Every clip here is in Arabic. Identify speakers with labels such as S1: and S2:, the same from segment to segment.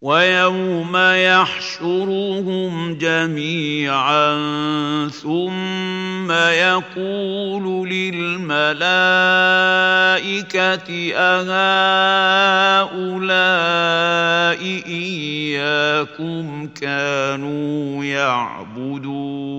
S1: ويوم يحشرهم جميعا ثم يقول للملائكة أهؤلاء إياكم كانوا يعبدون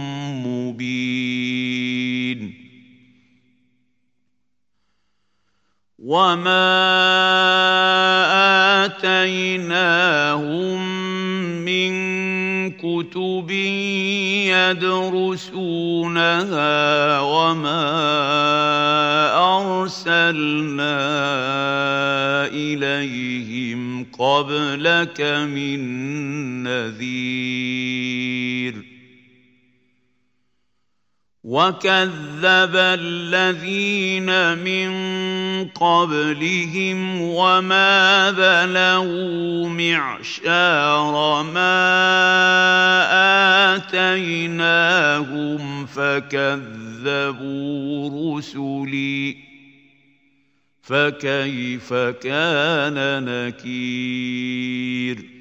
S1: وما اتيناهم من كتب يدرسونها وما ارسلنا اليهم قبلك من نذير وكذب الذين من قبلهم وما بلغوا معشار ما اتيناهم فكذبوا رسلي فكيف كان نكير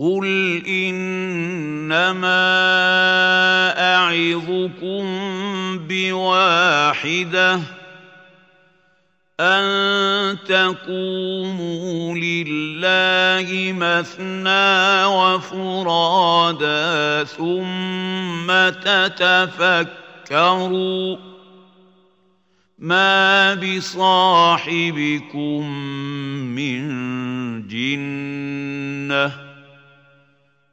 S1: قل انما اعظكم بواحده ان تقوموا لله مثنى وفرادا ثم تتفكروا ما بصاحبكم من جنه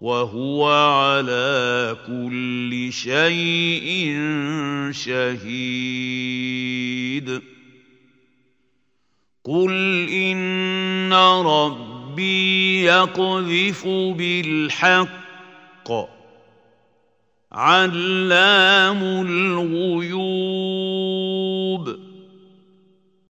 S1: وهو على كل شيء شهيد. قل ان ربي يقذف بالحق علام الغيوب.